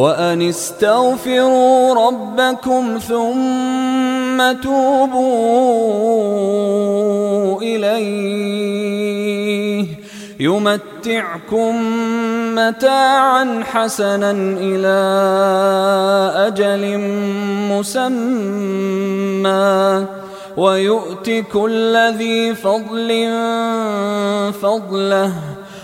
وأن استغفروا ربكم ثم توبوا إليه يمتعكم متاعا حسنا إلى أجل مسمى ويؤت كل ذي فضل فضله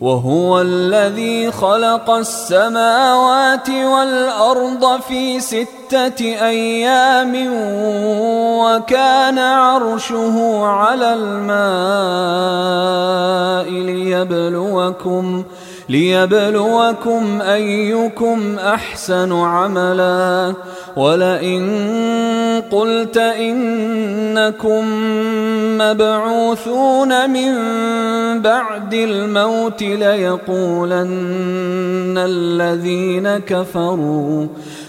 وهو الذي خلق السماوات والأرض في ستة أيام وكان عرشه على الماء ليبلوكم ليبلوكم أيكم أحسن عملا. ولئن قلت إنكم مبعوثون من بعد الموت ليقولن الذين كفروا.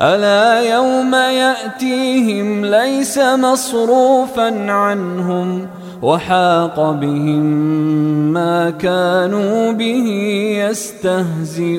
ألا يوم يأتيهم ليس مصروفا عنهم وحاق بهم ما كانوا به يستهزئون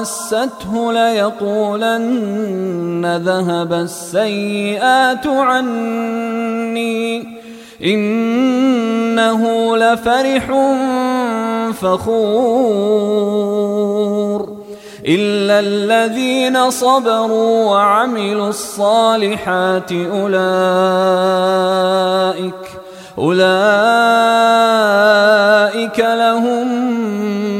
مسته ليقولن ذهب السيئات عني. إنه لفرح فخور. إلا الذين صبروا وعملوا الصالحات أولئك أولئك لهم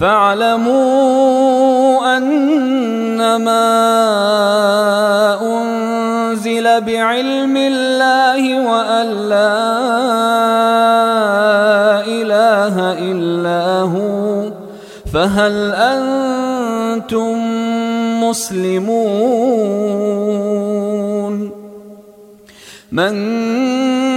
فاعلموا أنما أنزل بعلم الله وأن لا إله إلا هو فهل أنتم مسلمون من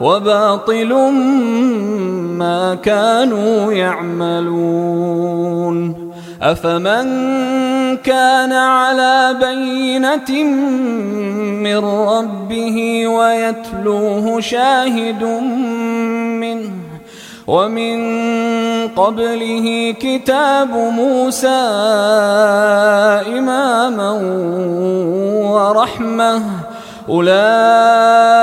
وباطل ما كانوا يعملون أفمن كان على بينة من ربه ويتلوه شاهد منه ومن قبله كتاب موسى إماما ورحمة أولئك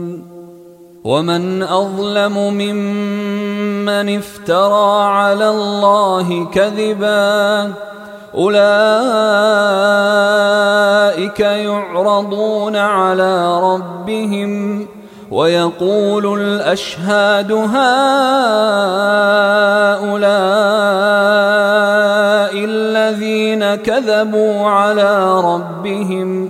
ومن أظلم ممن افترى على الله كذباً أولئك يعرضون على ربهم ويقول الأشهاد هؤلاء الذين كذبوا على ربهم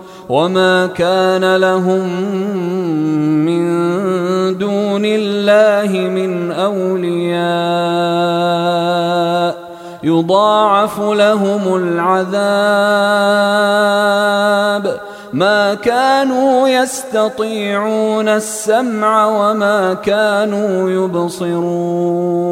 وما كان لهم من دون الله من اولياء يضاعف لهم العذاب ما كانوا يستطيعون السمع وما كانوا يبصرون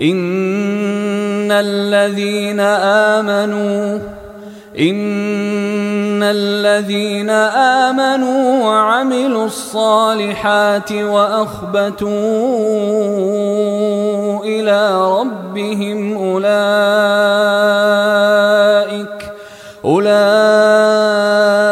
إن الذين آمنوا إن الذين آمنوا وعملوا الصالحات وأخبتوا إلى ربهم أولئك أولئك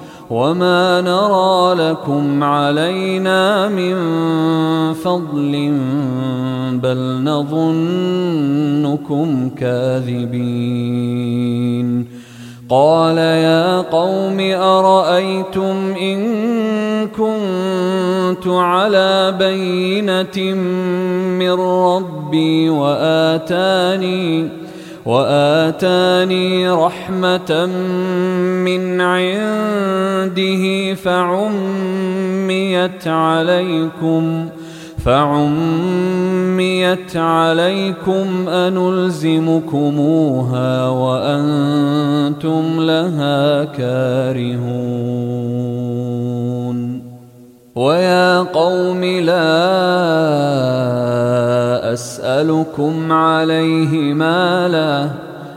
وما نرى لكم علينا من فضل بل نظنكم كاذبين قال يا قوم ارايتم ان كنت على بينه من ربي واتاني واتاني رحمه من عنده فعميت عليكم فعميت عليكم أنلزمكموها وأنتم لها كارهون. ويا قوم لا أسألكم عليه مالا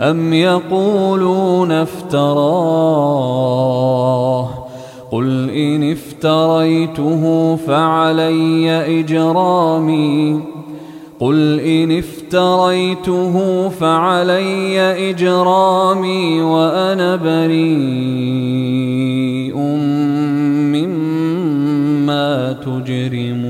أم يقولون افتراه قل إن افتريته فعلي إجرامي قل إن افتريته فعلي إجرامي وأنا بريء مما تجرمون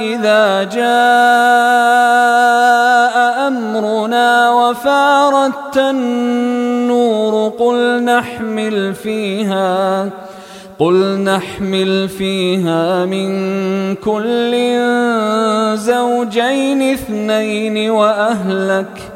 إذا جاء أمرنا وفارت النور قل نحمل فيها قل نحمل فيها من كل زوجين اثنين وأهلك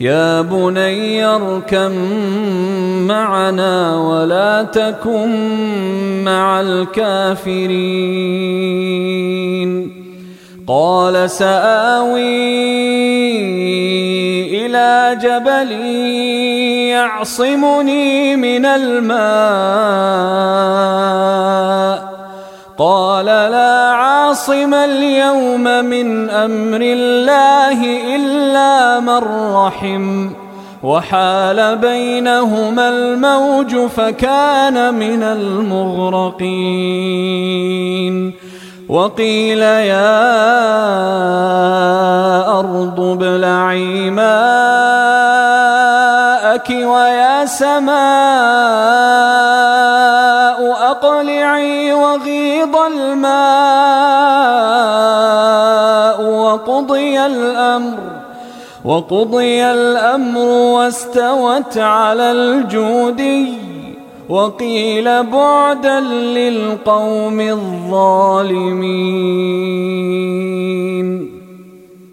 يا بني اركم معنا ولا تكن مع الكافرين. قال سآوي إلى جبل يعصمني من الماء. قال لا عاصم اليوم من أمر الله إلا من رحم وحال بينهما الموج فكان من المغرقين وقيل يا أرض ابلعي ماءك ويا سماء أقلعي وغيض الماء وقضي الأمر وقضي الأمر واستوت على الجودي وقيل بعدا للقوم الظالمين.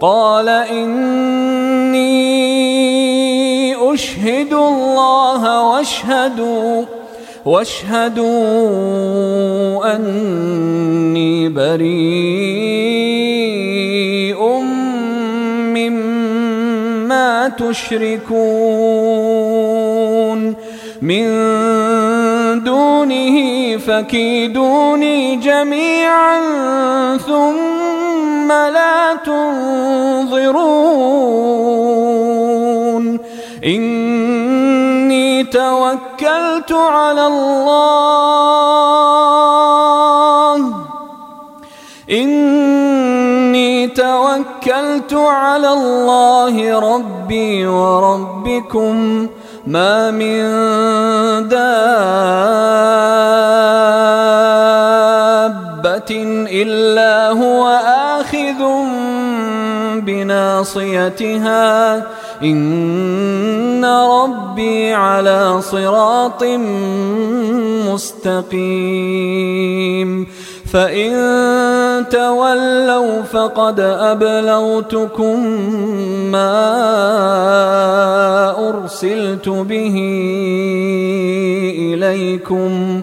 قال إني أشهد الله واشهدوا واشهدوا أني بريء مما تشركون. من دونه فكيدوني جميعا ثم لا تنظرون. إني توكلت على الله. إني توكلت على الله ربي وربكم. ما من دابة إلا هو آخذ بناصيتها. إن ربي على صراط مستقيم. فإن تولوا فقد أبلغتكم ما أرسلت به إليكم.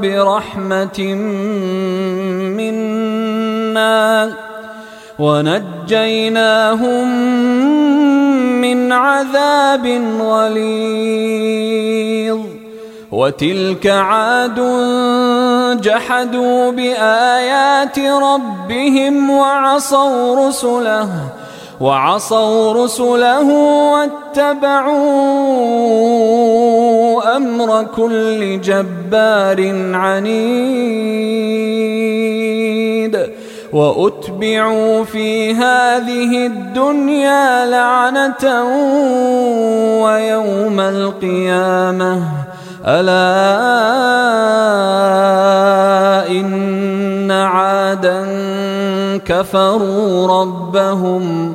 برحمة منا ونجيناهم من عذاب غليظ. وتلك عاد جحدوا بآيات ربهم وعصوا رسله وعصوا رسله واتبعوا أمر كل جبار عنيد وأتبعوا في هذه الدنيا لعنة ويوم القيامة. ألا إن عادا كفروا ربهم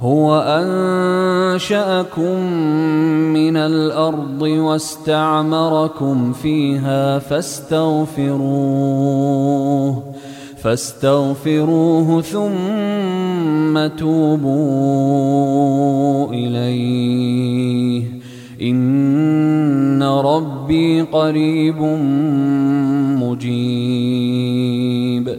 هو أنشأكم من الأرض واستعمركم فيها فاستغفروه فاستغفروه ثم توبوا إليه. إن ربي قريب مجيب.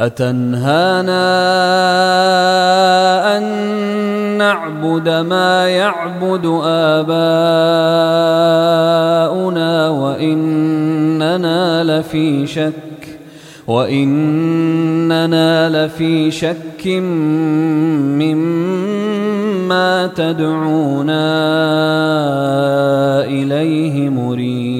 أتنهانا أن نعبد ما يعبد آباؤنا وإننا لفي شك وإننا لفي شك مما تدعونا إليه مريب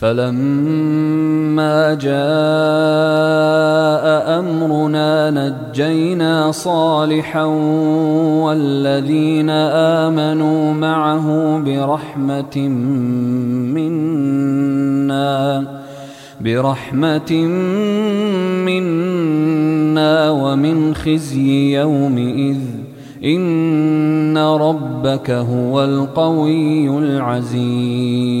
فلما جاء أمرنا نجينا صالحا والذين آمنوا معه برحمة منا برحمة منا ومن خزي يومئذ إن ربك هو القوي العزيز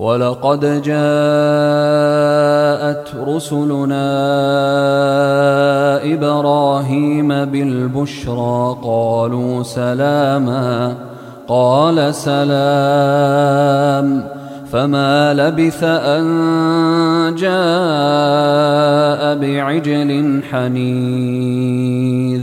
ولقد جاءت رسلنا إبراهيم بالبشرى قالوا سلاما قال سلام فما لبث أن جاء بعجل حنيذ.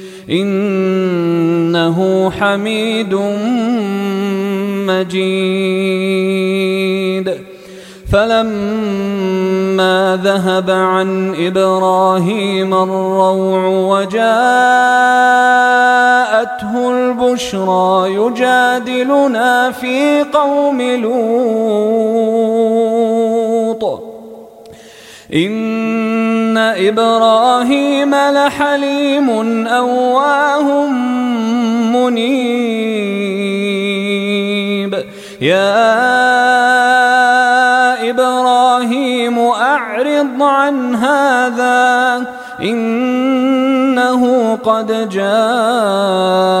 إنه حميد مجيد. فلما ذهب عن إبراهيم الروع وجاءته البشرى يجادلنا في قوم لوط. ان إبراهيم لحليم اواه منيب يا إبراهيم أعرض عن هذا إنه قد جاء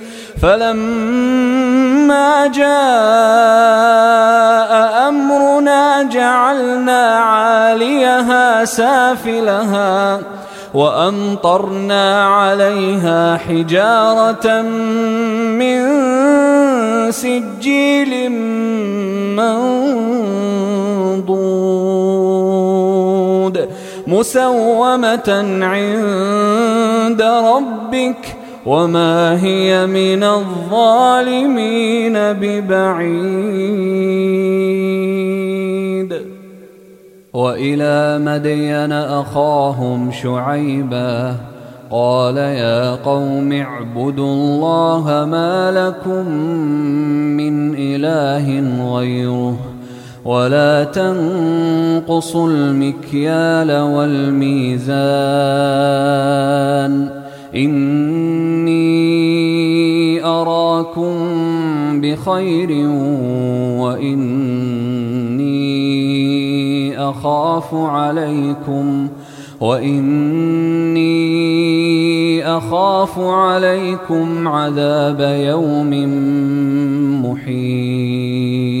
فلما جاء أمرنا جعلنا عاليها سافلها وأمطرنا عليها حجارة من سجيل منضود مسومة عند ربك وما هي من الظالمين ببعيد والى مدين اخاهم شعيبا قال يا قوم اعبدوا الله ما لكم من اله غيره ولا تنقصوا المكيال والميزان إني أراكم بخير وإني أخاف عليكم وإني أخاف عليكم عذاب يوم محيط.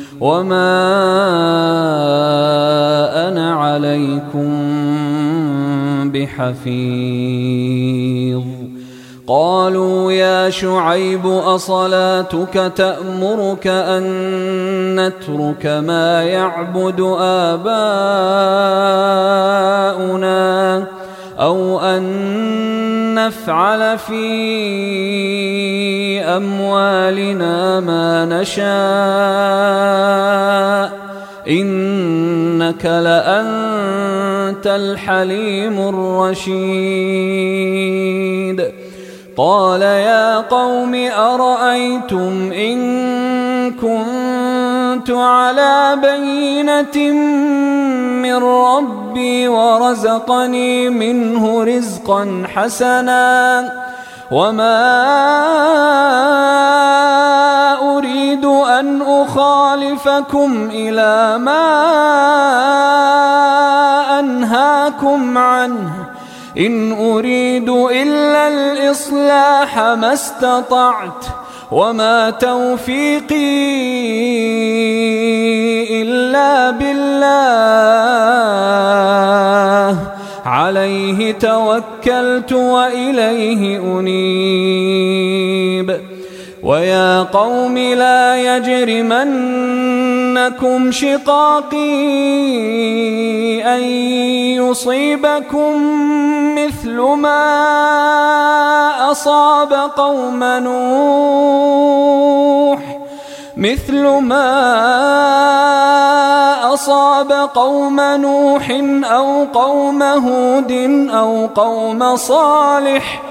وما أنا عليكم بحفيظ قالوا يا شعيب أصلاتك تأمرك أن نترك ما يعبد آباؤنا أو أن نفعل في أموالنا ما نشاء إنك لأنت الحليم الرشيد. قال يا قوم أرأيتم إن كنت على بينة من ربي ورزقني منه رزقا حسنا وما أريد أن أخالفكم إلى ما أنهاكم عنه. إن أريد إلا الإصلاح ما استطعت. وما توفيقي إلا بالله. عليه توكلت وإليه أنيب. ويا قوم لا يجرمنكم شقاقي أن يصيبكم مثل ما أصاب قوم نوح مثل ما أصاب قوم نوح أو قوم هود أو قوم صالح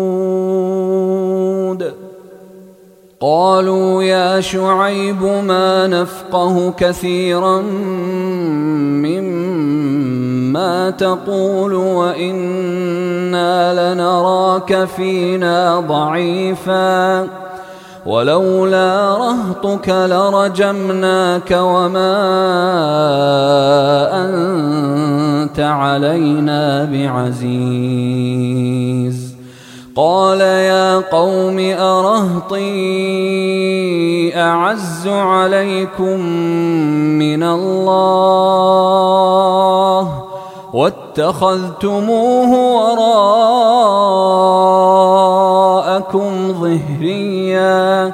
قالوا يا شعيب ما نفقه كثيرا مما تقول وإنا لنراك فينا ضعيفا. ولولا رهطك لرجمناك وما أنت علينا بعزيز. قال يا قوم أرهطي أعز عليكم من الله واتخذتموه وراءكم ظهريا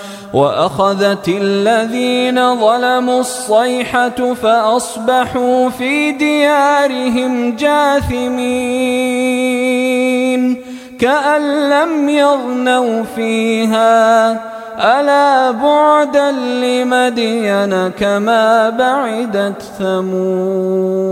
وأخذت الذين ظلموا الصيحة فأصبحوا في ديارهم جاثمين كأن لم يغنوا فيها. ألا بعدا لمدين كما بعدت ثمود.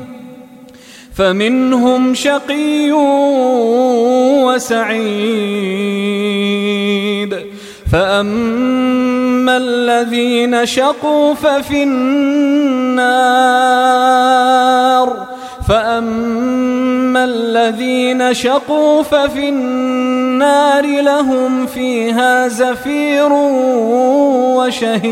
فمنهم شقي وسعيد. فأما الذين شقوا ففي النار. فأما الذين شقوا ففي النار لهم فيها زفير وشهيق.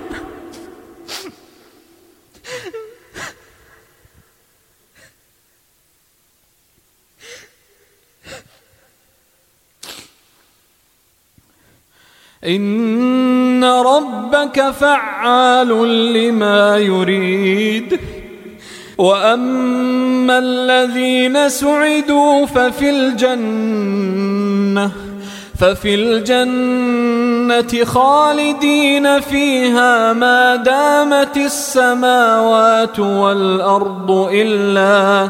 إن ربك فعال لما يريد. وأما الذين سعدوا ففي الجنة ففي الجنة خالدين فيها ما دامت السماوات والأرض إلا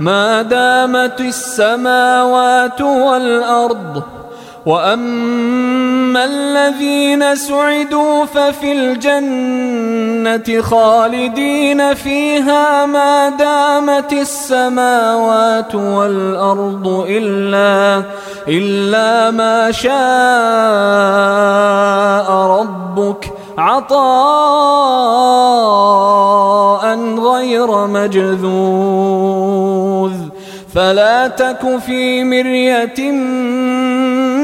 ما دامت السماوات والأرض. واما الذين سعدوا ففي الجنه خالدين فيها ما دامت السماوات والارض الا الا ما شاء ربك عطاء غير مجذوذ. فلا تك في مريه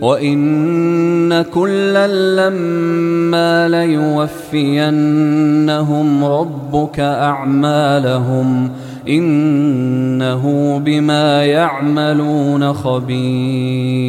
وإن كلا لما ليوفينهم ربك أعمالهم إنه بما يعملون خبير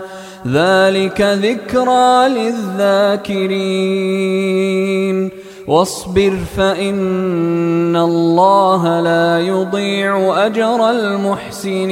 ذلك ذكرى للذاكرين. واصبر فإن الله لا يضيع أجر المحسنين.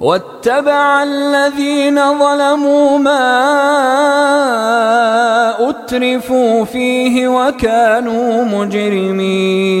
واتبع الذين ظلموا ما أترفوا فيه وكانوا مجرمين.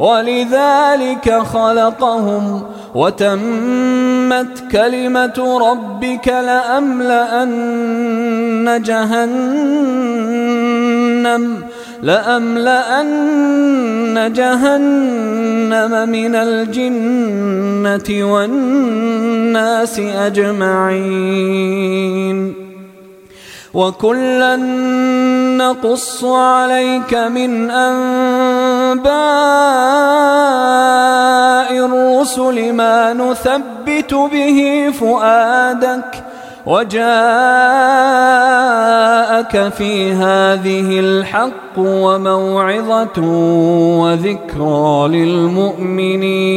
ولذلك خلقهم وتمت كلمة ربك لأملأن جهنم لأملأن جهنم من الجنة والناس أجمعين. وكلا نقص عليك من أنباء الرسل ما نثبت به فؤادك وجاءك في هذه الحق وموعظة وذكرى للمؤمنين